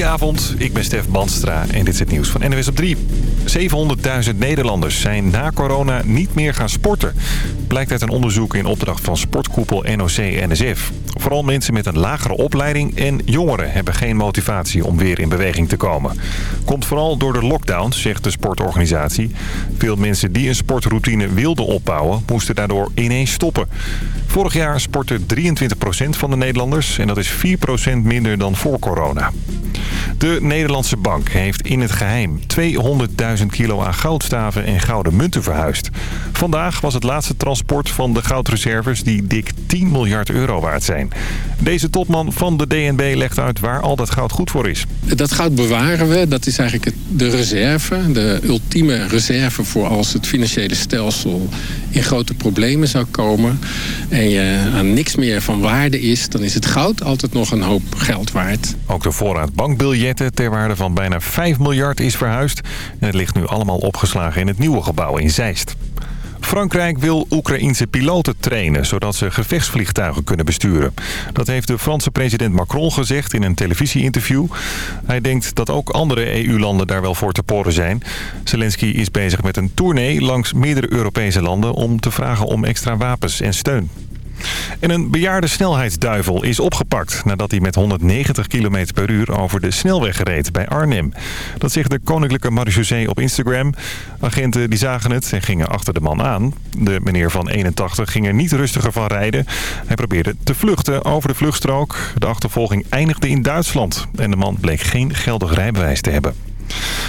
Goedenavond, ik ben Stef Bandstra en dit is het nieuws van NWS op 3. 700.000 Nederlanders zijn na corona niet meer gaan sporten. Blijkt uit een onderzoek in opdracht van sportkoepel NOC-NSF. Vooral mensen met een lagere opleiding en jongeren hebben geen motivatie om weer in beweging te komen. Komt vooral door de lockdown, zegt de sportorganisatie. Veel mensen die een sportroutine wilden opbouwen, moesten daardoor ineens stoppen. Vorig jaar sportte 23% van de Nederlanders en dat is 4% minder dan voor corona. De Nederlandse bank heeft in het geheim 200.000 kilo aan goudstaven en gouden munten verhuisd. Vandaag was het laatste transport van de goudreserves die dik 10 miljard euro waard zijn. Deze topman van de DNB legt uit waar al dat goud goed voor is. Dat goud bewaren we. Dat is eigenlijk de reserve. De ultieme reserve voor als het financiële stelsel in grote problemen zou komen. En je aan niks meer van waarde is. Dan is het goud altijd nog een hoop geld waard. Ook de voorraad bankbiljetten ter waarde van bijna 5 miljard is verhuisd. En het ligt nu allemaal opgeslagen in het nieuwe gebouw in Zeist. Frankrijk wil Oekraïense piloten trainen, zodat ze gevechtsvliegtuigen kunnen besturen. Dat heeft de Franse president Macron gezegd in een televisieinterview. Hij denkt dat ook andere EU-landen daar wel voor te poren zijn. Zelensky is bezig met een tournee langs meerdere Europese landen om te vragen om extra wapens en steun. En een bejaarde snelheidsduivel is opgepakt nadat hij met 190 km per uur over de snelweg reed bij Arnhem. Dat zegt de Koninklijke Marechaussee op Instagram. Agenten die zagen het en gingen achter de man aan. De meneer van 81 ging er niet rustiger van rijden. Hij probeerde te vluchten over de vluchtstrook. De achtervolging eindigde in Duitsland en de man bleek geen geldig rijbewijs te hebben.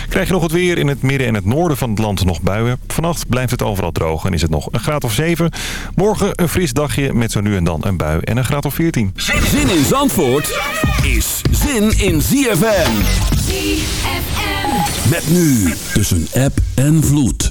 Krijg je nog het weer in het midden en het noorden van het land nog buien. Vannacht blijft het overal droog en is het nog een graad of 7. Morgen een fris dagje met zo nu en dan een bui en een graad of 14. Zin in Zandvoort is zin in ZFM. ZFM. Met nu tussen app en vloed.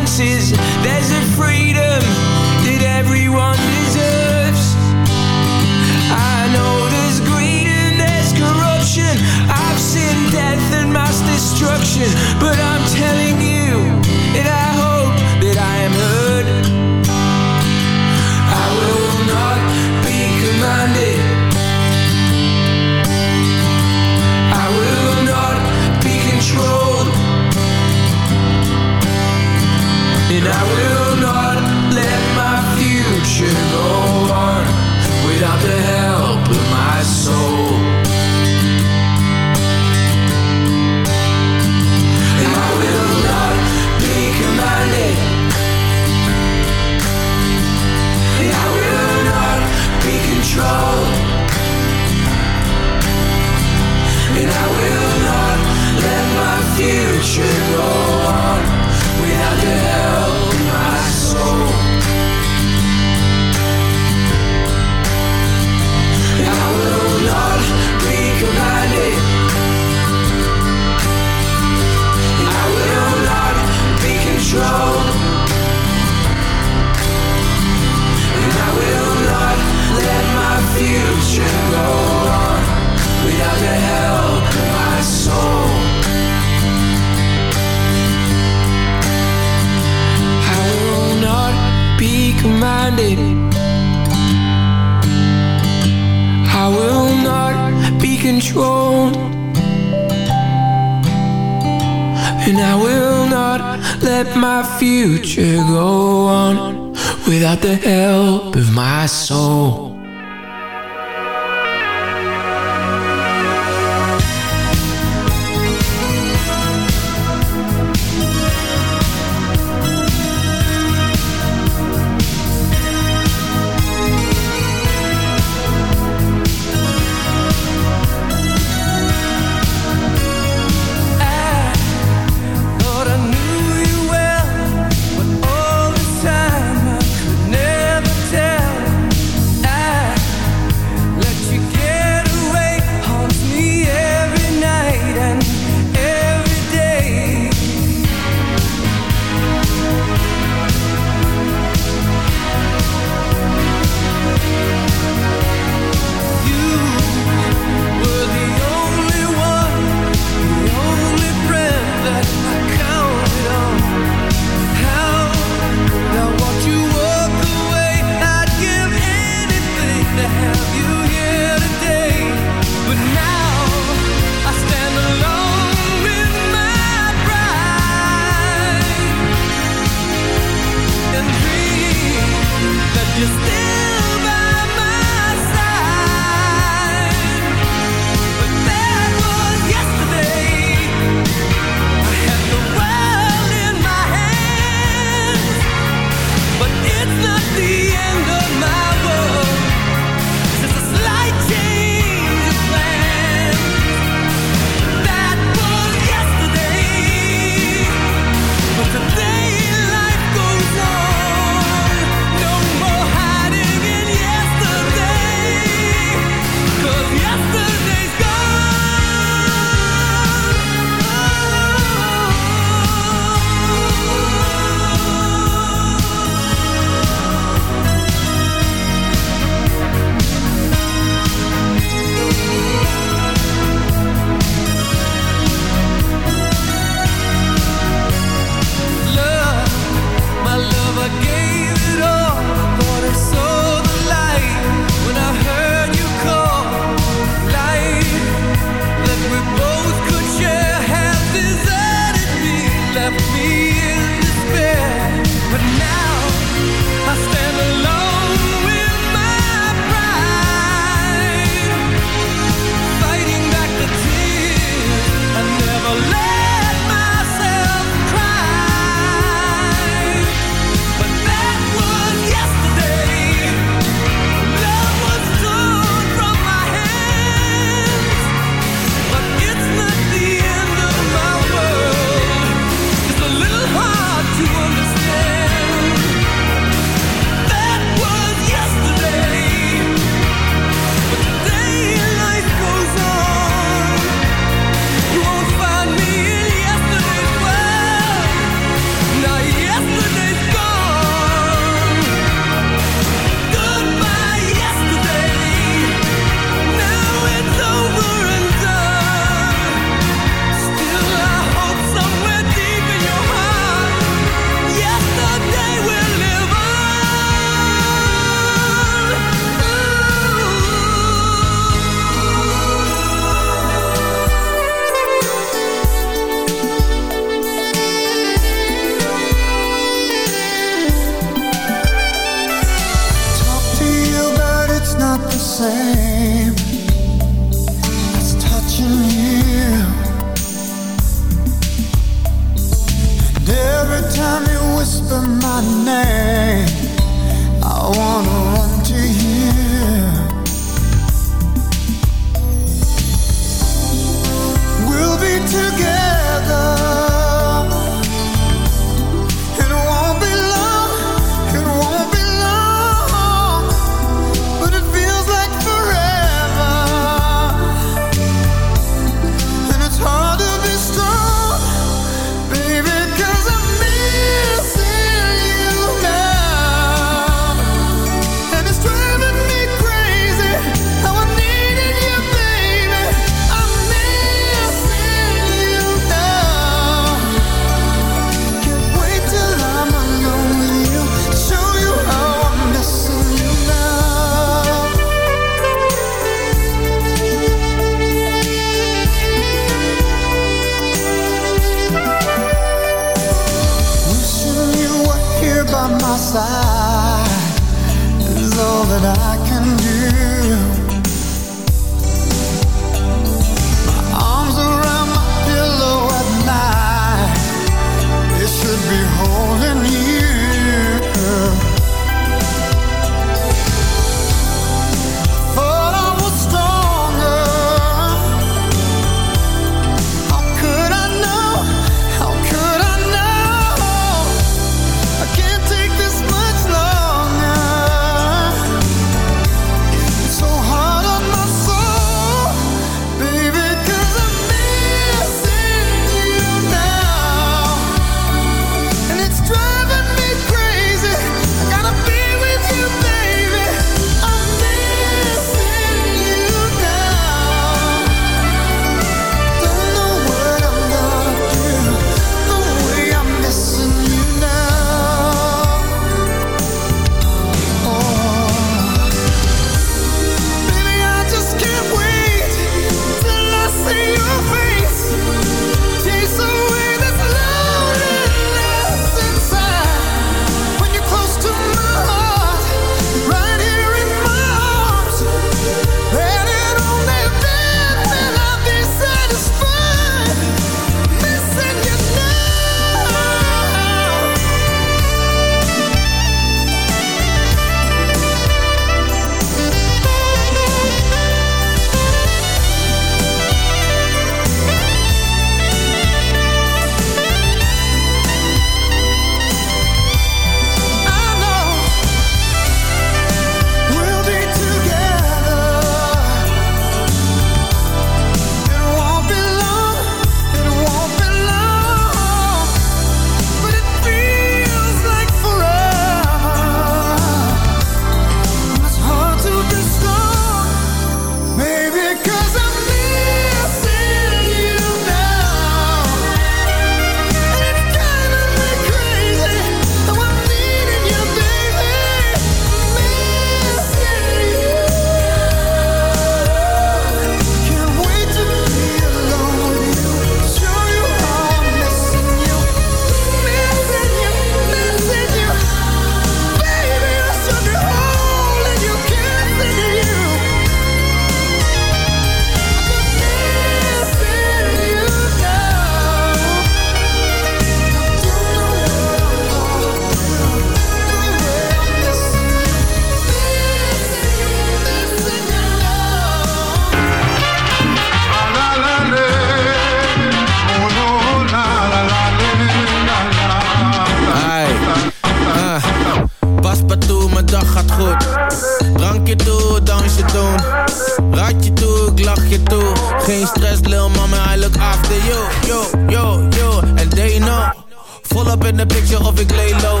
in de picture of ik lay low.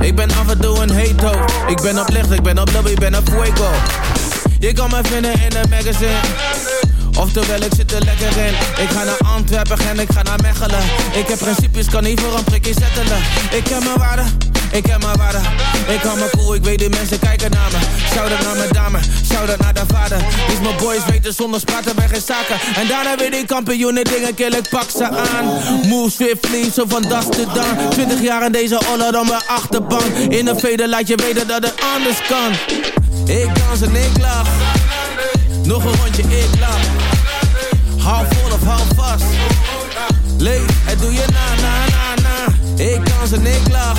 Ik ben af en toe een hate Ik ben op licht, ik ben op lobby, ik ben op fuego. Je kan me vinden in een magazine. Oftewel, ik zit er lekker in. Ik ga naar Antwerpen en ik ga naar Mechelen. Ik heb principes, kan niet voor een prikje settelen. Ik ken mijn waarde, ik ken mijn waarde. Ik hou me cool, ik weet die mensen kijken naar me. Shout-out naar mijn dame, shout-out naar de vader. Is mijn boys weten zonder praten wij geen zaken. En daarna weer die kampioenen dingen kill, ik pak ze aan. Move swiftly, zo van das to dan. 20 jaar in deze oller dan mijn achterbank. In een veder laat je weten dat het anders kan. Ik dans en ik lach. Nog een rondje, ik lach. Hou vol of hou vast. Leef, het doe je na, na, na, na. Ik dans en ik lach.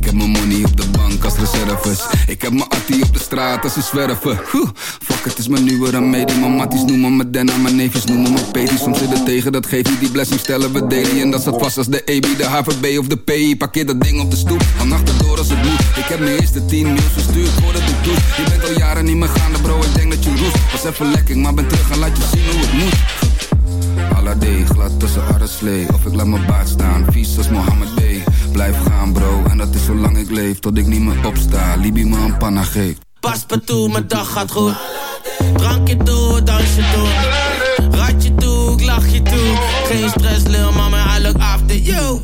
Ik heb mijn money op de bank als reserves. Ik heb mijn attie op de straat als ze zwerven. Fuck, het is mijn nieuwe remedie. Mijn matties noemen me Denna, mijn neefjes noemen me Peti. Soms zit het tegen, dat geeft niet die blessing stellen we daily. En dat staat vast als de EB, de HVB of de PI. Parkeer dat ding op de stoep, al nachten door als het moet. Ik heb mijn eerste 10 mails verstuurd voordat ik doe. Je bent al jaren niet meer gaande bro, ik denk dat je roest. Was even lekker, maar ben terug en laat je zien hoe het moet. Aladdin, glad tussen arreslee Of ik laat mijn baard staan, vies als Mohammed B Blijf gaan bro, en dat is zolang ik leef Tot ik niet meer opsta, Libi me een panna geeft Pas me toe, mijn dag gaat goed. Drankje toe, dansje toe. Ratje toe, ik lach je toe. Geen stress, lil mama, I look after you.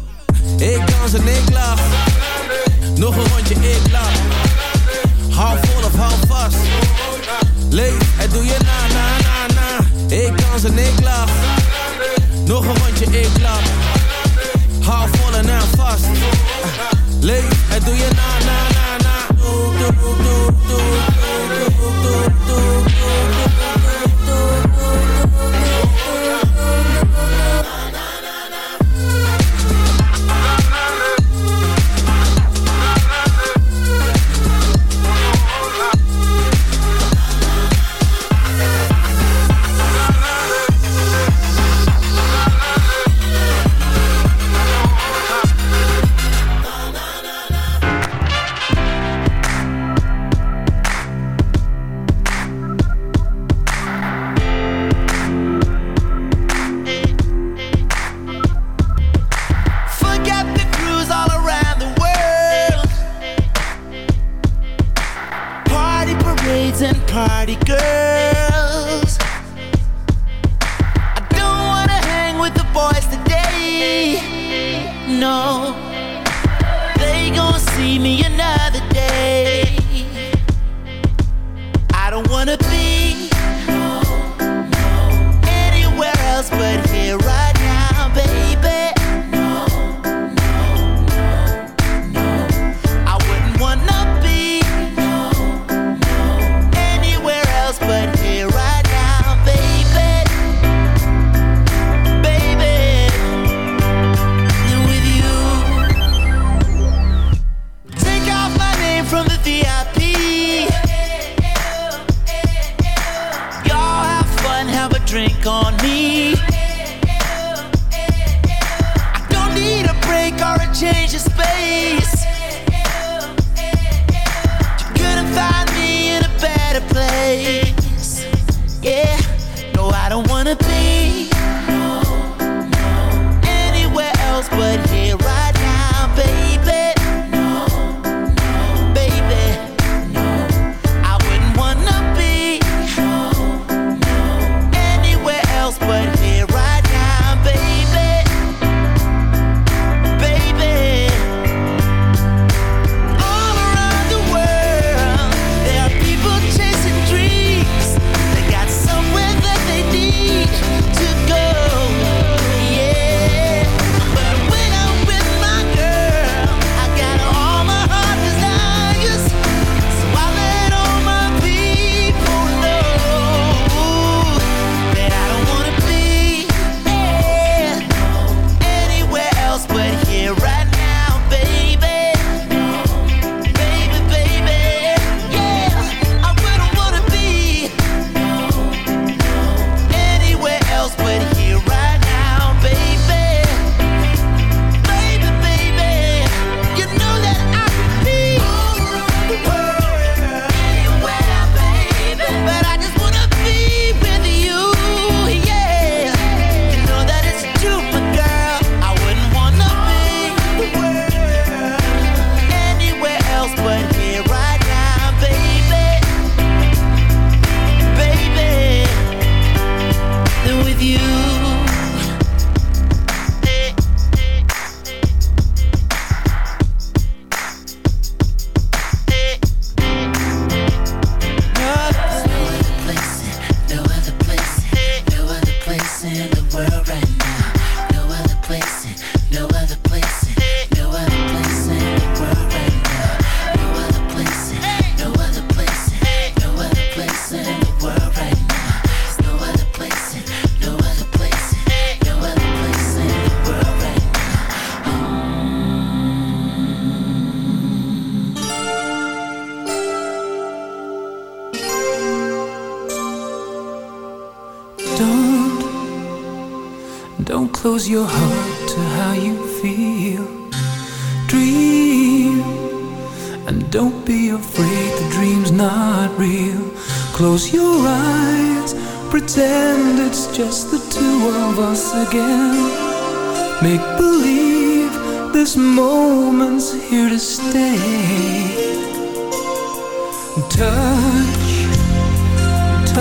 Ik dans en ik lach. Nog een rondje, ik lach. Hou vol of hou vast. Leef, het doe je na, na, na, na. Ik dans en ik lach. Nog een rondje, ik lach. Hou vol en vast. Leef, het doe je na, na, na,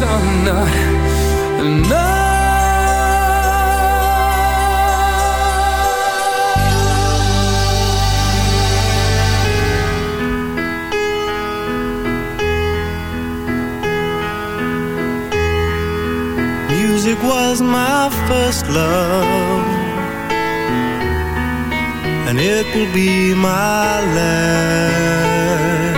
are not enough. Music was my first love, and it will be my last.